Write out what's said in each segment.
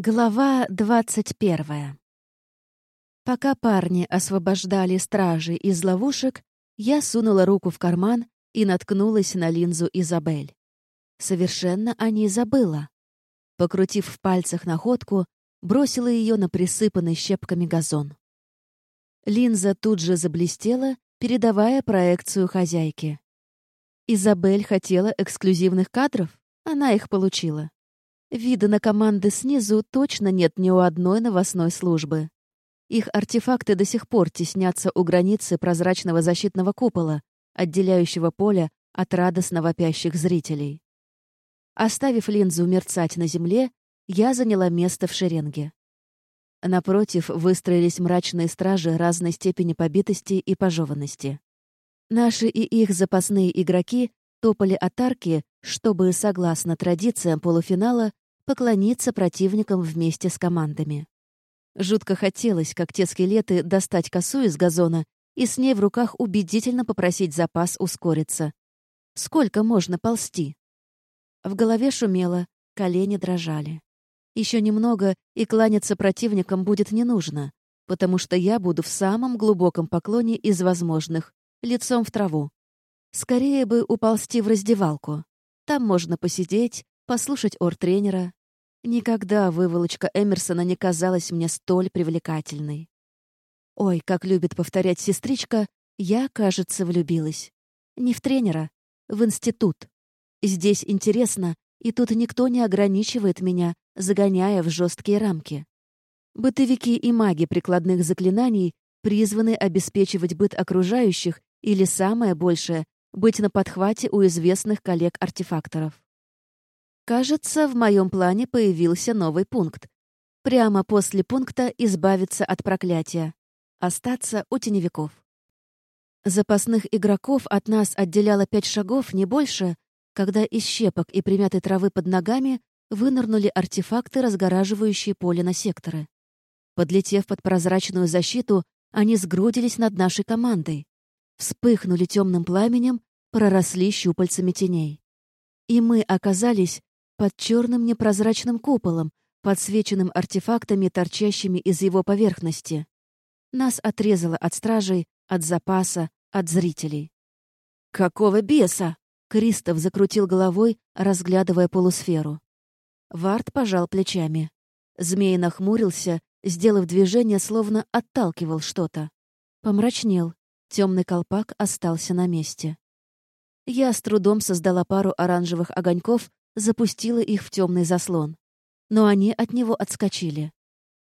Глава двадцать первая. Пока парни освобождали стражи из ловушек, я сунула руку в карман и наткнулась на линзу Изабель. Совершенно о ней забыла. Покрутив в пальцах находку, бросила ее на присыпанный щепками газон. Линза тут же заблестела, передавая проекцию хозяйке. Изабель хотела эксклюзивных кадров, она их получила. Вида на команды снизу точно нет ни у одной новостной службы. Их артефакты до сих пор теснятся у границы прозрачного защитного купола, отделяющего поле от радостно вопящих зрителей. Оставив линзу мерцать на земле, я заняла место в шеренге. Напротив выстроились мрачные стражи разной степени побитости и пожеванности. Наши и их запасные игроки топали от арки, чтобы, согласно традициям полуфинала, поклониться противникам вместе с командами. Жутко хотелось, как те скелеты, достать косу из газона и с ней в руках убедительно попросить запас ускориться. Сколько можно ползти? В голове шумело, колени дрожали. Еще немного, и кланяться противникам будет не нужно, потому что я буду в самом глубоком поклоне из возможных, лицом в траву. Скорее бы уползти в раздевалку. Там можно посидеть, послушать ор-тренера. Никогда выволочка Эмерсона не казалась мне столь привлекательной. Ой, как любит повторять сестричка, я, кажется, влюбилась. Не в тренера, в институт. Здесь интересно, и тут никто не ограничивает меня, загоняя в жесткие рамки. Бытовики и маги прикладных заклинаний призваны обеспечивать быт окружающих или, самое большее, быть на подхвате у известных коллег-артефакторов. Кажется, в моем плане появился новый пункт. Прямо после пункта избавиться от проклятия. Остаться у теневиков. Запасных игроков от нас отделяло пять шагов, не больше, когда из щепок и примятой травы под ногами вынырнули артефакты, разгораживающие поле на секторы. Подлетев под прозрачную защиту, они сгрудились над нашей командой вспыхнули темным пламенем, проросли щупальцами теней. И мы оказались под черным непрозрачным куполом, подсвеченным артефактами, торчащими из его поверхности. Нас отрезало от стражей, от запаса, от зрителей. «Какого беса?» — Кристоф закрутил головой, разглядывая полусферу. Вард пожал плечами. Змей нахмурился, сделав движение, словно отталкивал что-то. Помрачнел, Темный колпак остался на месте. Я с трудом создала пару оранжевых огоньков, запустила их в темный заслон. Но они от него отскочили.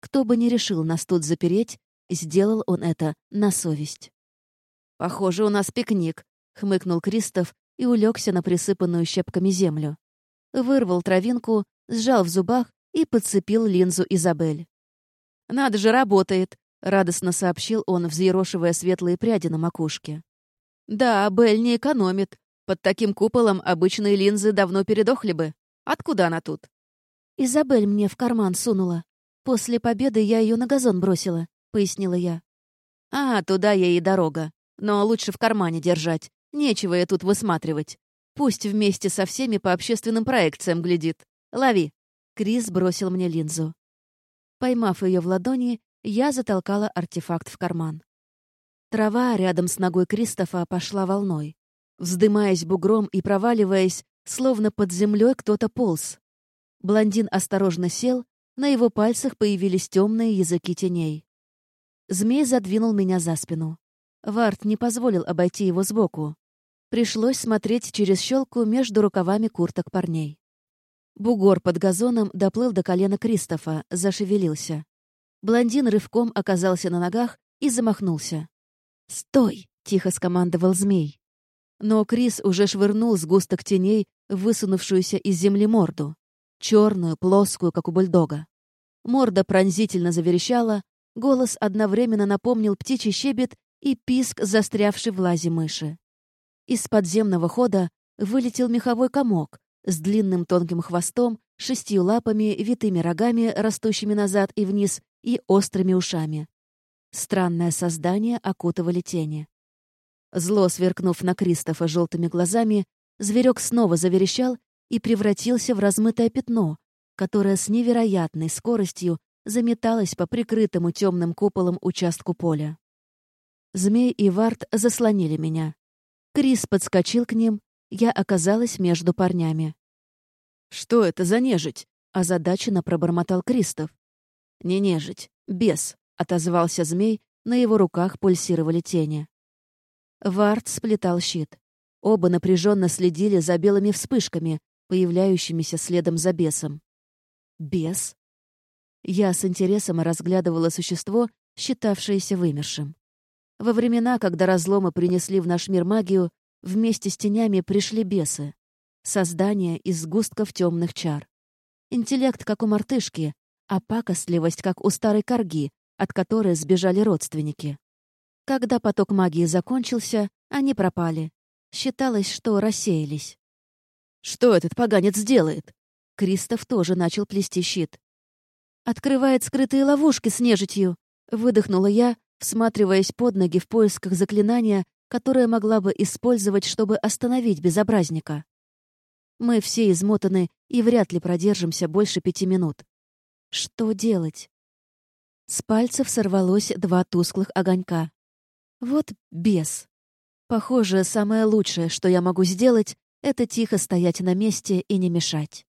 Кто бы ни решил нас тут запереть, сделал он это на совесть. «Похоже, у нас пикник», — хмыкнул Кристоф и улегся на присыпанную щепками землю. Вырвал травинку, сжал в зубах и подцепил линзу Изабель. «Надо же, работает!» — радостно сообщил он, взъерошивая светлые пряди на макушке. «Да, Белль не экономит. Под таким куполом обычные линзы давно передохли бы. Откуда она тут?» «Изабель мне в карман сунула. После победы я ее на газон бросила», — пояснила я. «А, туда ей и дорога. Но лучше в кармане держать. Нечего я тут высматривать. Пусть вместе со всеми по общественным проекциям глядит. Лови». Крис бросил мне линзу. Поймав ее в ладони, я затолкала артефакт в карман. Трава рядом с ногой Кристофа пошла волной. Вздымаясь бугром и проваливаясь, словно под землей кто-то полз. Блондин осторожно сел, на его пальцах появились темные языки теней. Змей задвинул меня за спину. Варт не позволил обойти его сбоку. Пришлось смотреть через щелку между рукавами курток парней. Бугор под газоном доплыл до колена Кристофа, зашевелился. Блондин рывком оказался на ногах и замахнулся. «Стой!» — тихо скомандовал змей. Но Крис уже швырнул сгусток теней, высунувшуюся из земли морду. Черную, плоскую, как у бульдога. Морда пронзительно заверещала, голос одновременно напомнил птичий щебет и писк, застрявший в лазе мыши. Из подземного хода вылетел меховой комок с длинным тонким хвостом, шестью лапами, витыми рогами, растущими назад и вниз, и острыми ушами. Странное создание окутывали тени. Зло сверкнув на Кристофа желтыми глазами, зверек снова заверещал и превратился в размытое пятно, которая с невероятной скоростью заметалась по прикрытому темным куполом участку поля. Змей и Варт заслонили меня. Крис подскочил к ним, я оказалась между парнями. «Что это за нежить?» — озадаченно пробормотал Кристоф. «Не нежить, бес», — отозвался змей, на его руках пульсировали тени. Варт сплетал щит. Оба напряженно следили за белыми вспышками, появляющимися следом за бесом. Бес? Я с интересом разглядывала существо, считавшееся вымершим. Во времена, когда разломы принесли в наш мир магию, вместе с тенями пришли бесы. Создание из сгустков темных чар. Интеллект, как у мартышки, а пакостливость, как у старой корги, от которой сбежали родственники. Когда поток магии закончился, они пропали. Считалось, что рассеялись. «Что этот поганец делает?» Кристоф тоже начал плести щит. «Открывает скрытые ловушки с нежитью», — выдохнула я, всматриваясь под ноги в поисках заклинания, которое могла бы использовать, чтобы остановить безобразника. Мы все измотаны и вряд ли продержимся больше пяти минут. Что делать? С пальцев сорвалось два тусклых огонька. Вот бес. Похоже, самое лучшее, что я могу сделать, это тихо стоять на месте и не мешать.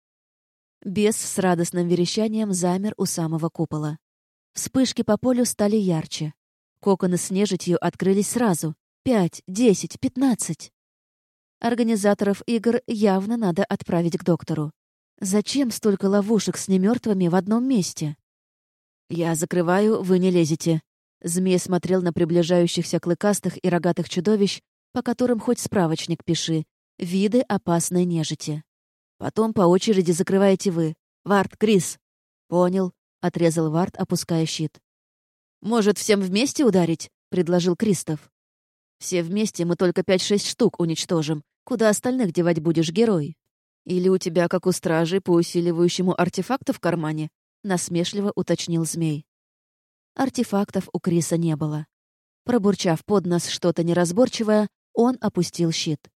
Бес с радостным верещанием замер у самого купола. Вспышки по полю стали ярче. Коконы с нежитью открылись сразу. Пять, десять, пятнадцать. Организаторов игр явно надо отправить к доктору. Зачем столько ловушек с немертвыми в одном месте? «Я закрываю, вы не лезете». Змей смотрел на приближающихся клыкастых и рогатых чудовищ, по которым хоть справочник пиши. Виды опасной нежити. Потом по очереди закрываете вы. Варт, Крис. Понял, отрезал Варт, опуская щит. Может, всем вместе ударить? предложил Кристоф. Все вместе мы только пять-шесть штук уничтожим. Куда остальных девать будешь, герой? Или у тебя, как у стражи, по усиливающему артефакту в кармане? Насмешливо уточнил змей. Артефактов у Криса не было. Пробурчав под нос что-то неразборчивое, он опустил щит.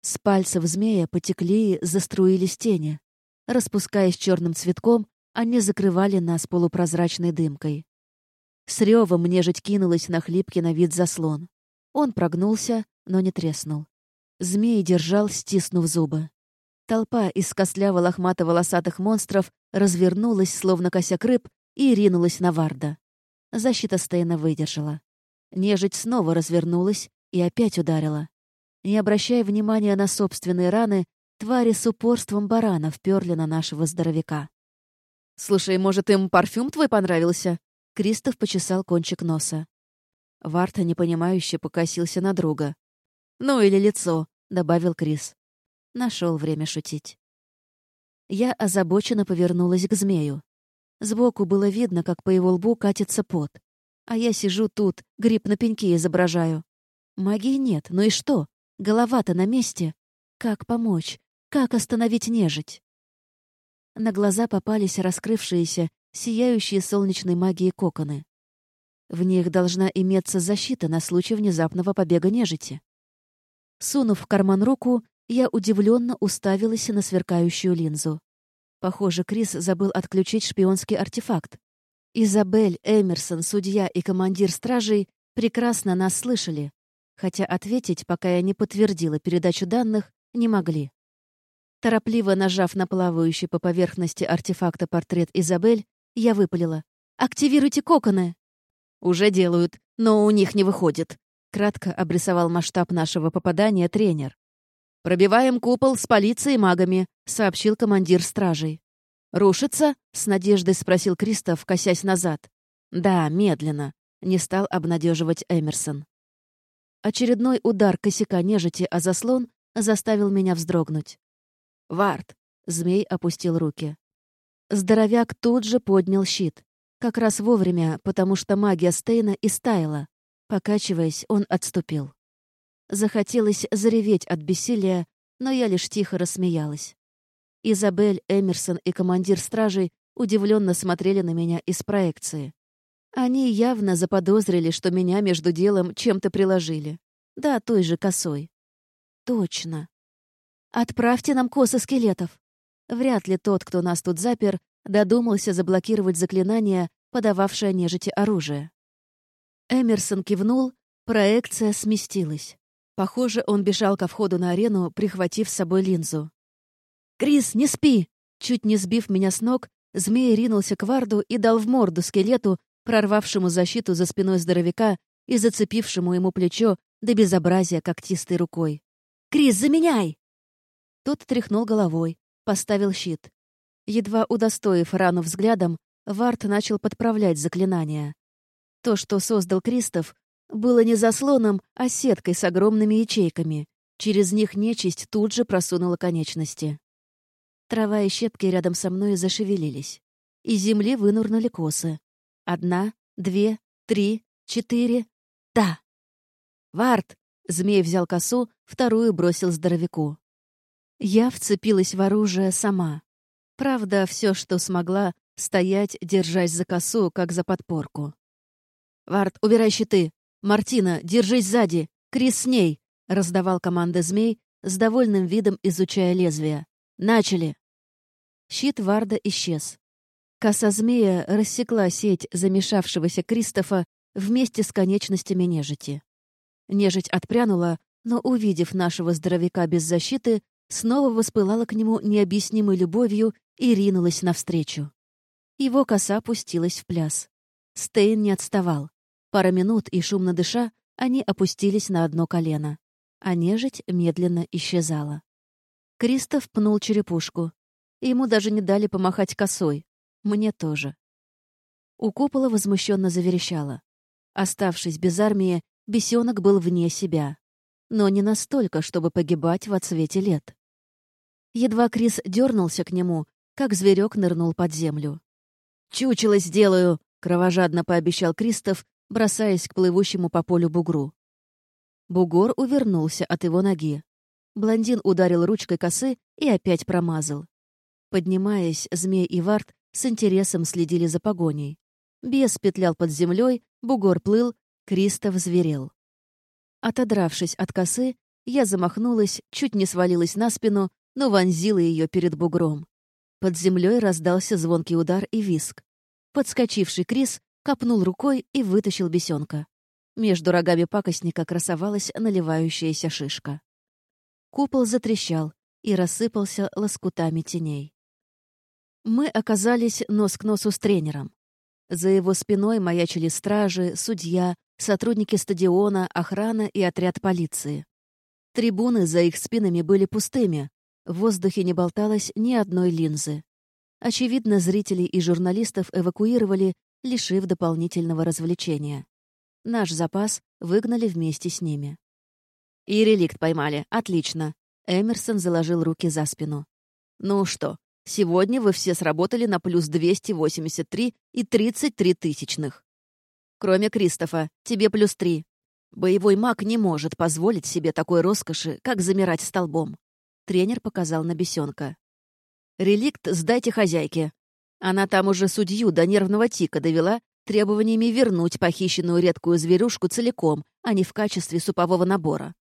С пальцев змея потекли и заструились тени. Распускаясь черным цветком, они закрывали нас полупрозрачной дымкой. С ревом нежить кинулась на хлипкий на вид заслон. Он прогнулся, но не треснул. Змей держал, стиснув зубы. Толпа из костляво-лохмато-волосатых монстров развернулась, словно косяк рыб, и ринулась на Варда. Защита Стейна выдержала. Нежить снова развернулась и опять ударила. Не обращая внимания на собственные раны, твари с упорством барана вперли на нашего здоровяка. «Слушай, может, им парфюм твой понравился?» Кристоф почесал кончик носа. Варта непонимающе покосился на друга. «Ну или лицо», — добавил Крис. Нашел время шутить. Я озабоченно повернулась к змею. Сбоку было видно, как по его лбу катится пот. А я сижу тут, гриб на пеньке изображаю. Магии нет, ну и что? Голова-то на месте. Как помочь? Как остановить нежить? На глаза попались раскрывшиеся, сияющие солнечной магией коконы. В них должна иметься защита на случай внезапного побега нежити. Сунув в карман руку, я удивленно уставилась на сверкающую линзу. Похоже, Крис забыл отключить шпионский артефакт. Изабель, Эмерсон, судья и командир стражей прекрасно нас слышали хотя ответить, пока я не подтвердила передачу данных, не могли. Торопливо нажав на плавающий по поверхности артефакта портрет Изабель, я выпалила. «Активируйте коконы!» «Уже делают, но у них не выходит», — кратко обрисовал масштаб нашего попадания тренер. «Пробиваем купол с полицией и магами», — сообщил командир стражей. «Рушится?» — с надеждой спросил Кристоф, косясь назад. «Да, медленно», — не стал обнадеживать Эмерсон. Очередной удар косяка нежити о заслон заставил меня вздрогнуть. «Вард!» — змей опустил руки. Здоровяк тут же поднял щит. Как раз вовремя, потому что магия Стейна истаяла. Покачиваясь, он отступил. Захотелось зареветь от бессилия, но я лишь тихо рассмеялась. Изабель, Эмерсон и командир стражей удивленно смотрели на меня из проекции. Они явно заподозрили, что меня между делом чем-то приложили. Да, той же косой. Точно. «Отправьте нам косы скелетов!» Вряд ли тот, кто нас тут запер, додумался заблокировать заклинание, подававшее нежити оружие. Эмерсон кивнул, проекция сместилась. Похоже, он бежал ко входу на арену, прихватив с собой линзу. «Крис, не спи!» Чуть не сбив меня с ног, змей ринулся к Варду и дал в морду скелету, прорвавшему защиту за спиной здоровяка и зацепившему ему плечо до безобразия когтистой рукой. «Крис, заменяй!» Тот тряхнул головой, поставил щит. Едва удостоив рану взглядом, Вард начал подправлять заклинания. То, что создал Кристоф, было не заслоном, а сеткой с огромными ячейками. Через них нечисть тут же просунула конечности. Трава и щепки рядом со мной зашевелились. Из земли вынурнули косы. Одна, две, три, четыре. Да! «Вард!» — змей взял косу, вторую бросил здоровяку. Я вцепилась в оружие сама. Правда, все, что смогла, стоять, держась за косу, как за подпорку. «Вард, убирай щиты! Мартина, держись сзади! Крис с ней!» — раздавал команды змей, с довольным видом изучая лезвие. «Начали!» Щит Варда исчез. Коса змея рассекла сеть замешавшегося Кристофа вместе с конечностями нежити. Нежить отпрянула, но, увидев нашего здоровяка без защиты, снова воспылала к нему необъяснимой любовью и ринулась навстречу. Его коса пустилась в пляс. Стейн не отставал. Пара минут, и, шумно дыша, они опустились на одно колено. А нежить медленно исчезала. Кристоф пнул черепушку. Ему даже не дали помахать косой. Мне тоже. У купола возмущенно заверещало. Оставшись без армии, бесенок был вне себя. Но не настолько, чтобы погибать в отсвете лет. Едва Крис дернулся к нему, как зверек нырнул под землю. «Чучело сделаю!» — кровожадно пообещал Кристоф, бросаясь к плывущему по полю бугру. Бугор увернулся от его ноги. Блондин ударил ручкой косы и опять промазал. Поднимаясь, змей и вард с интересом следили за погоней. Бес петлял под землей, бугор плыл, Кристоф зверел. Отодравшись от косы, я замахнулась, чуть не свалилась на спину, но вонзила ее перед бугром. Под землей раздался звонкий удар и виск. Подскочивший Крис копнул рукой и вытащил бесенка. Между рогами пакостника красовалась наливающаяся шишка. Купол затрещал и рассыпался лоскутами теней. Мы оказались нос к носу с тренером. За его спиной маячили стражи, судья, сотрудники стадиона, охрана и отряд полиции. Трибуны за их спинами были пустыми, в воздухе не болталось ни одной линзы. Очевидно, зрителей и журналистов эвакуировали, лишив дополнительного развлечения. Наш запас выгнали вместе с ними. «И реликт поймали. Отлично!» Эмерсон заложил руки за спину. «Ну что, Сегодня вы все сработали на плюс 283 и 33 тысячных. Кроме Кристофа, тебе плюс 3. Боевой маг не может позволить себе такой роскоши, как замирать столбом. Тренер показал на бесенка. «Реликт сдайте хозяйке. Она там уже судью до нервного тика довела требованиями вернуть похищенную редкую зверюшку целиком, а не в качестве супового набора.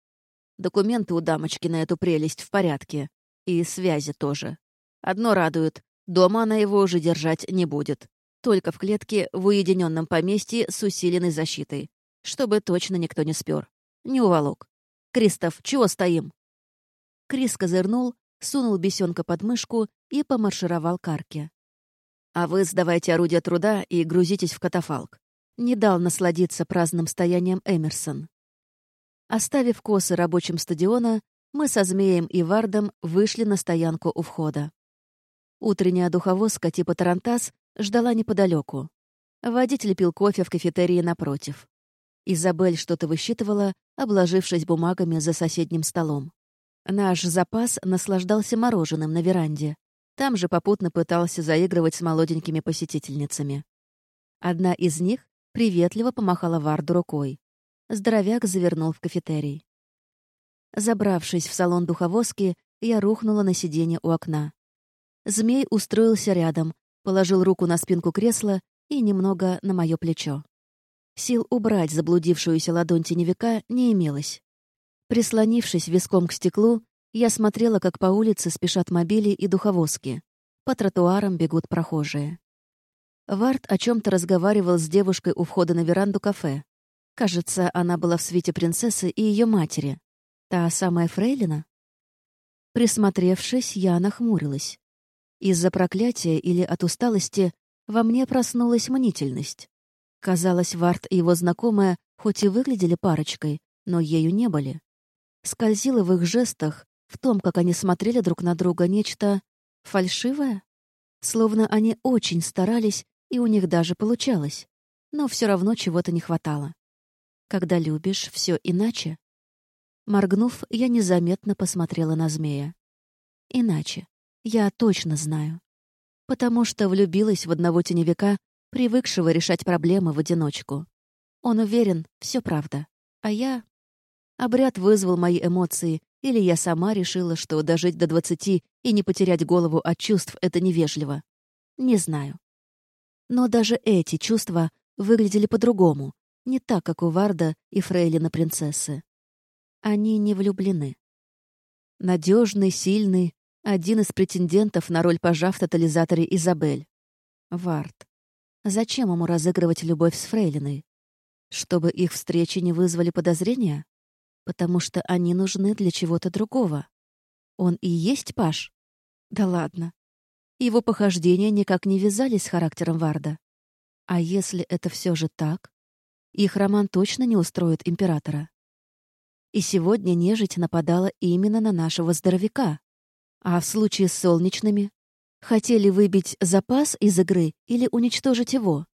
Документы у дамочки на эту прелесть в порядке. И связи тоже. Одно радует — дома она его уже держать не будет. Только в клетке в уединенном поместье с усиленной защитой. Чтобы точно никто не спер. Не уволок. «Кристоф, чего стоим?» Крис козырнул, сунул бесенка под мышку и помаршировал к арке. «А вы сдавайте орудия труда и грузитесь в катафалк». Не дал насладиться праздным стоянием Эмерсон. Оставив косы рабочим стадиона, мы со Змеем и Вардом вышли на стоянку у входа. Утренняя духовозка типа «Тарантас» ждала неподалеку. Водитель пил кофе в кафетерии напротив. Изабель что-то высчитывала, обложившись бумагами за соседним столом. Наш запас наслаждался мороженым на веранде. Там же попутно пытался заигрывать с молоденькими посетительницами. Одна из них приветливо помахала Варду рукой. Здоровяк завернул в кафетерий. Забравшись в салон духовозки, я рухнула на сиденье у окна. Змей устроился рядом, положил руку на спинку кресла и немного на мое плечо. Сил убрать заблудившуюся ладонь теневика не имелось. Прислонившись виском к стеклу, Я смотрела, как по улице спешат мобили и духовозки. По тротуарам бегут прохожие. Вард о чем то разговаривал с девушкой у входа на веранду кафе. Кажется, она была в свете принцессы и ее матери. Та самая Фрейлина? Присмотревшись, я нахмурилась. Из-за проклятия или от усталости во мне проснулась мнительность. Казалось, Варт и его знакомая хоть и выглядели парочкой, но ею не были. Скользило в их жестах, в том, как они смотрели друг на друга, нечто фальшивое. Словно они очень старались, и у них даже получалось. Но все равно чего-то не хватало. Когда любишь, все иначе. Моргнув, я незаметно посмотрела на змея. Иначе. Я точно знаю. Потому что влюбилась в одного теневика, привыкшего решать проблемы в одиночку. Он уверен, все правда. А я... Обряд вызвал мои эмоции, или я сама решила, что дожить до двадцати и не потерять голову от чувств — это невежливо. Не знаю. Но даже эти чувства выглядели по-другому, не так, как у Варда и Фрейлина принцессы. Они не влюблены. Надежный, сильный, один из претендентов на роль пажа в тотализаторе Изабель. Вард. Зачем ему разыгрывать любовь с Фрейлиной? Чтобы их встречи не вызвали подозрения? Потому что они нужны для чего-то другого. Он и есть паж? Да ладно. Его похождения никак не вязались с характером Варда. А если это все же так? Их роман точно не устроит императора. И сегодня нежить нападала именно на нашего здоровяка. А в случае с солнечными? Хотели выбить запас из игры или уничтожить его?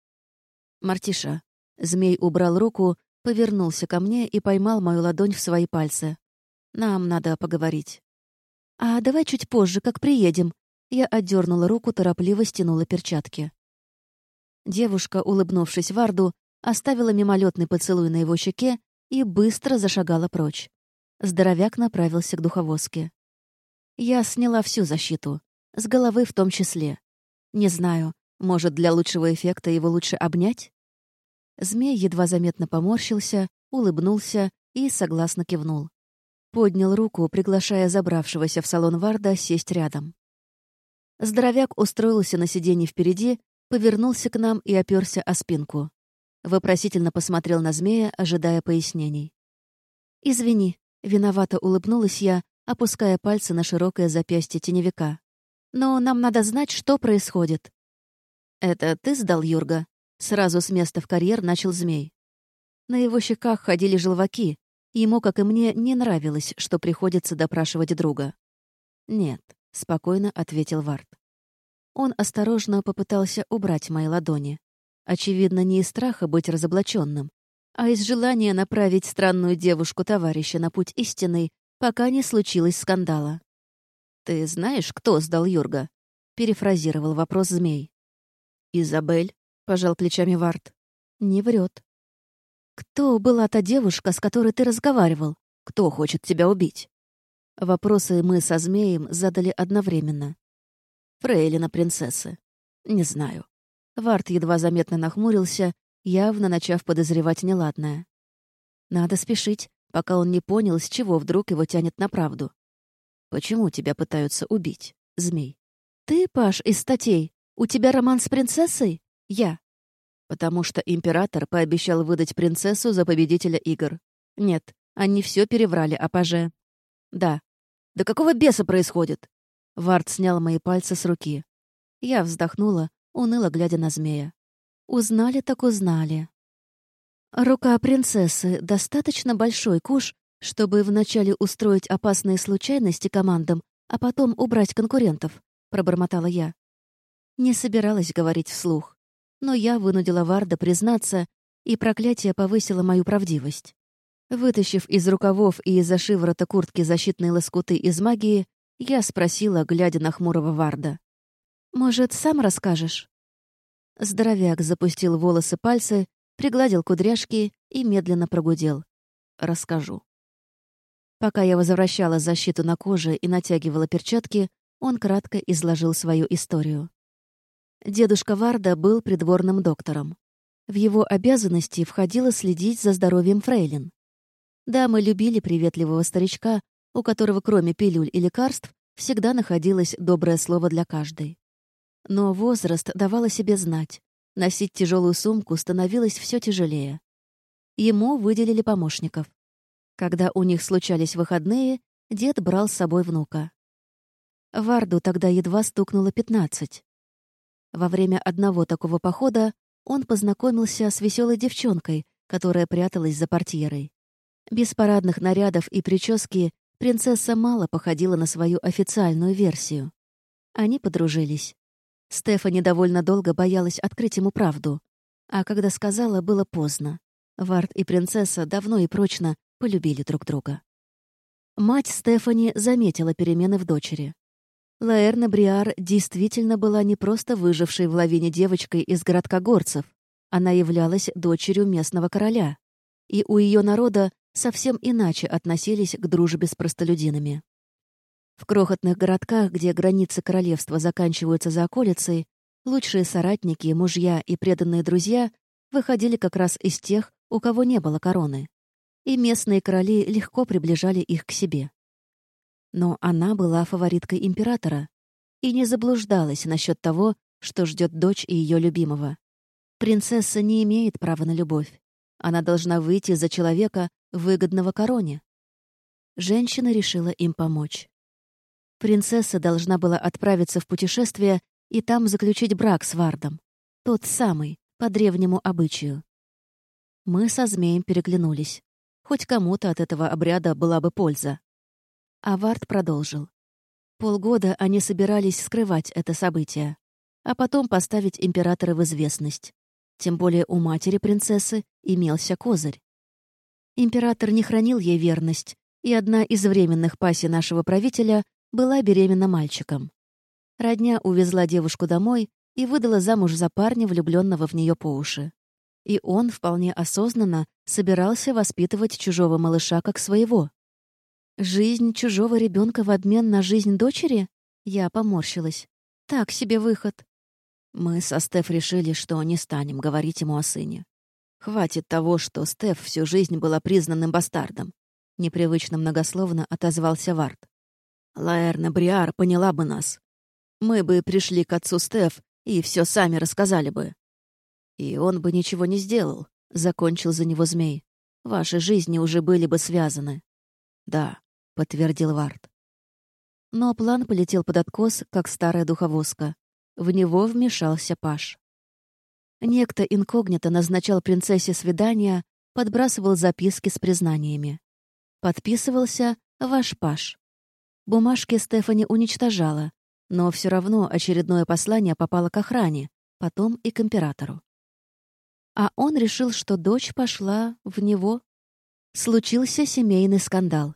Мартиша. Змей убрал руку, повернулся ко мне и поймал мою ладонь в свои пальцы. Нам надо поговорить. А давай чуть позже, как приедем. Я отдернула руку, торопливо стянула перчатки. Девушка, улыбнувшись Варду, оставила мимолетный поцелуй на его щеке и быстро зашагала прочь. Здоровяк направился к духовозке. Я сняла всю защиту. С головы в том числе. Не знаю, может, для лучшего эффекта его лучше обнять? Змей едва заметно поморщился, улыбнулся и согласно кивнул. Поднял руку, приглашая забравшегося в салон Варда сесть рядом. Здоровяк устроился на сиденье впереди, повернулся к нам и оперся о спинку. Вопросительно посмотрел на змея, ожидая пояснений. «Извини», — виновато улыбнулась я, опуская пальцы на широкое запястье теневика. «Но нам надо знать, что происходит». «Это ты сдал Юрга?» Сразу с места в карьер начал змей. На его щеках ходили желваки. Ему, как и мне, не нравилось, что приходится допрашивать друга. «Нет», — спокойно ответил Варт. Он осторожно попытался убрать мои ладони. Очевидно, не из страха быть разоблаченным, а из желания направить странную девушку-товарища на путь истинный пока не случилось скандала. «Ты знаешь, кто сдал Юрга?» — перефразировал вопрос змей. «Изабель», — пожал плечами Варт. «Не врет. «Кто была та девушка, с которой ты разговаривал? Кто хочет тебя убить?» Вопросы мы со змеем задали одновременно. «Фрейлина принцессы. Не знаю». Варт едва заметно нахмурился, явно начав подозревать неладное. «Надо спешить пока он не понял, с чего вдруг его тянет на правду. «Почему тебя пытаются убить, змей?» «Ты, Паш, из статей. У тебя роман с принцессой?» «Я». «Потому что император пообещал выдать принцессу за победителя игр. Нет, они все переврали о паже». «Да». «Да какого беса происходит?» Вард снял мои пальцы с руки. Я вздохнула, уныло глядя на змея. «Узнали так узнали. Рука принцессы — достаточно большой куш, чтобы вначале устроить опасные случайности командам, а потом убрать конкурентов, — пробормотала я. Не собиралась говорить вслух, но я вынудила Варда признаться, и проклятие повысило мою правдивость. Вытащив из рукавов и из-за шиворота куртки защитные лоскуты из магии, я спросила, глядя на хмурого Варда. «Может, сам расскажешь?» Здоровяк запустил волосы пальцы пригладил кудряшки и медленно прогудел. «Расскажу». Пока я возвращала защиту на коже и натягивала перчатки, он кратко изложил свою историю. Дедушка Варда был придворным доктором. В его обязанности входило следить за здоровьем фрейлин. Да, мы любили приветливого старичка, у которого кроме пилюль и лекарств всегда находилось доброе слово для каждой. Но возраст давал о себе знать. Носить тяжелую сумку становилось все тяжелее. Ему выделили помощников. Когда у них случались выходные, дед брал с собой внука. Варду тогда едва стукнуло пятнадцать. Во время одного такого похода он познакомился с веселой девчонкой, которая пряталась за портьерой. Без парадных нарядов и прически принцесса мало походила на свою официальную версию. Они подружились. Стефани довольно долго боялась открыть ему правду. А когда сказала, было поздно. Вард и принцесса давно и прочно полюбили друг друга. Мать Стефани заметила перемены в дочери. Лаэрна Бриар действительно была не просто выжившей в лавине девочкой из городка горцев. Она являлась дочерью местного короля. И у ее народа совсем иначе относились к дружбе с простолюдинами. В крохотных городках, где границы королевства заканчиваются за околицей, лучшие соратники, мужья и преданные друзья выходили как раз из тех, у кого не было короны. И местные короли легко приближали их к себе. Но она была фавориткой императора и не заблуждалась насчет того, что ждет дочь и ее любимого. Принцесса не имеет права на любовь. Она должна выйти за человека, выгодного короне. Женщина решила им помочь. Принцесса должна была отправиться в путешествие и там заключить брак с Вардом. Тот самый, по древнему обычаю. Мы со змеем переглянулись. Хоть кому-то от этого обряда была бы польза. А Вард продолжил. Полгода они собирались скрывать это событие, а потом поставить императора в известность. Тем более у матери принцессы имелся козырь. Император не хранил ей верность, и одна из временных паси нашего правителя была беременна мальчиком. Родня увезла девушку домой и выдала замуж за парня, влюбленного в нее по уши. И он вполне осознанно собирался воспитывать чужого малыша как своего. Жизнь чужого ребенка в обмен на жизнь дочери? Я поморщилась. Так себе выход. Мы со Стеф решили, что не станем говорить ему о сыне. Хватит того, что Стеф всю жизнь была признанным бастардом. Непривычно многословно отозвался Вард. Лаэрна Бриар поняла бы нас. Мы бы пришли к отцу Стеф и все сами рассказали бы. И он бы ничего не сделал, — закончил за него змей. Ваши жизни уже были бы связаны. Да, — подтвердил Вард. Но план полетел под откос, как старая духовозка. В него вмешался Паш. Некто инкогнито назначал принцессе свидания, подбрасывал записки с признаниями. Подписывался «Ваш Паш». Бумажки Стефани уничтожала, но все равно очередное послание попало к охране, потом и к императору. А он решил, что дочь пошла в него. Случился семейный скандал.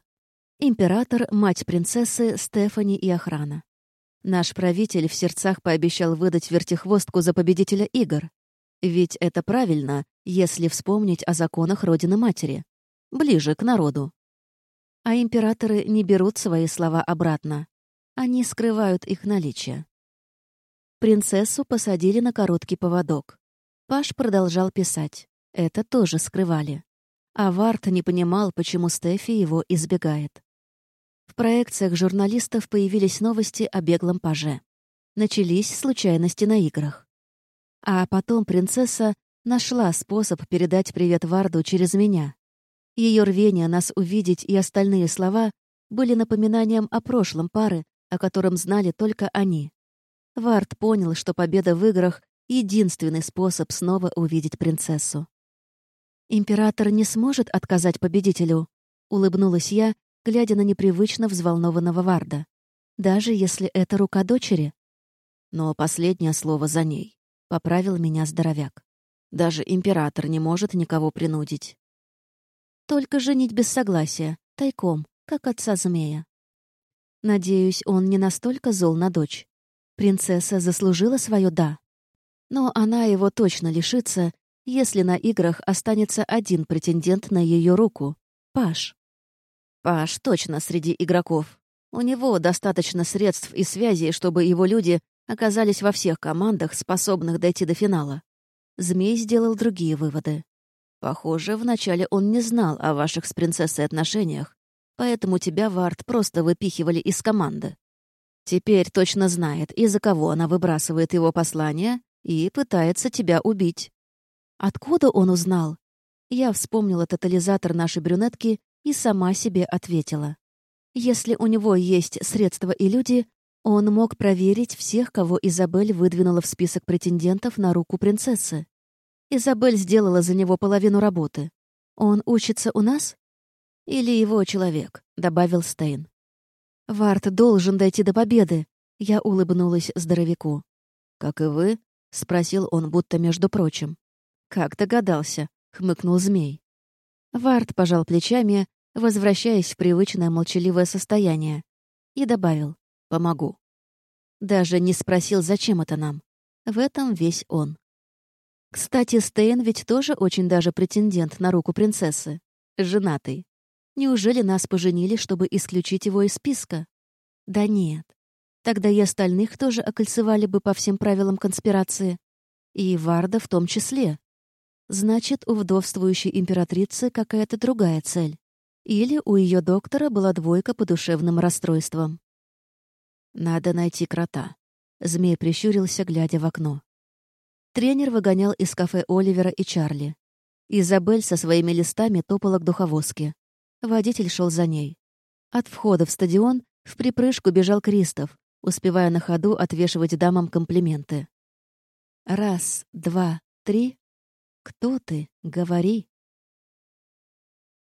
Император, мать принцессы, Стефани и охрана. Наш правитель в сердцах пообещал выдать вертихвостку за победителя игр. Ведь это правильно, если вспомнить о законах Родины-Матери. Ближе к народу. А императоры не берут свои слова обратно. Они скрывают их наличие. Принцессу посадили на короткий поводок. Паш продолжал писать. Это тоже скрывали. А Варт не понимал, почему Стефи его избегает. В проекциях журналистов появились новости о беглом паже. Начались случайности на играх. А потом принцесса нашла способ передать привет Варду через меня. Ее рвение нас увидеть и остальные слова были напоминанием о прошлом пары, о котором знали только они. Вард понял, что победа в играх — единственный способ снова увидеть принцессу. «Император не сможет отказать победителю», — улыбнулась я, глядя на непривычно взволнованного Варда. «Даже если это рука дочери?» Но последнее слово за ней. Поправил меня здоровяк. Даже император не может никого принудить. Только женить без согласия, тайком, как отца змея. Надеюсь, он не настолько зол на дочь. Принцесса заслужила свое «да». Но она его точно лишится, если на играх останется один претендент на ее руку — Паш. Паш точно среди игроков. У него достаточно средств и связей, чтобы его люди оказались во всех командах, способных дойти до финала. Змей сделал другие выводы. Похоже, вначале он не знал о ваших с принцессой отношениях, Поэтому тебя, Вард, просто выпихивали из команды. Теперь точно знает, из-за кого она выбрасывает его послание и пытается тебя убить. Откуда он узнал? Я вспомнила тотализатор нашей брюнетки и сама себе ответила. Если у него есть средства и люди, он мог проверить всех, кого Изабель выдвинула в список претендентов на руку принцессы. Изабель сделала за него половину работы. Он учится у нас? Или его человек, добавил Стейн. Варт должен дойти до победы. Я улыбнулась здоровяку. Как и вы? спросил он, будто между прочим. Как догадался, хмыкнул змей. Варт пожал плечами, возвращаясь в привычное молчаливое состояние, и добавил «помогу». Даже не спросил, зачем это нам. В этом весь он. Кстати, Стейн ведь тоже очень даже претендент на руку принцессы. Женатый. Неужели нас поженили, чтобы исключить его из списка? Да нет. Тогда и остальных тоже окольцевали бы по всем правилам конспирации. И Варда в том числе. Значит, у вдовствующей императрицы какая-то другая цель. Или у ее доктора была двойка по душевным расстройствам. «Надо найти крота», — змей прищурился, глядя в окно. Тренер выгонял из кафе Оливера и Чарли. Изабель со своими листами топала к духовозке. Водитель шел за ней. От входа в стадион в припрыжку бежал Кристоф, успевая на ходу отвешивать дамам комплименты. «Раз, два, три. Кто ты? Говори!»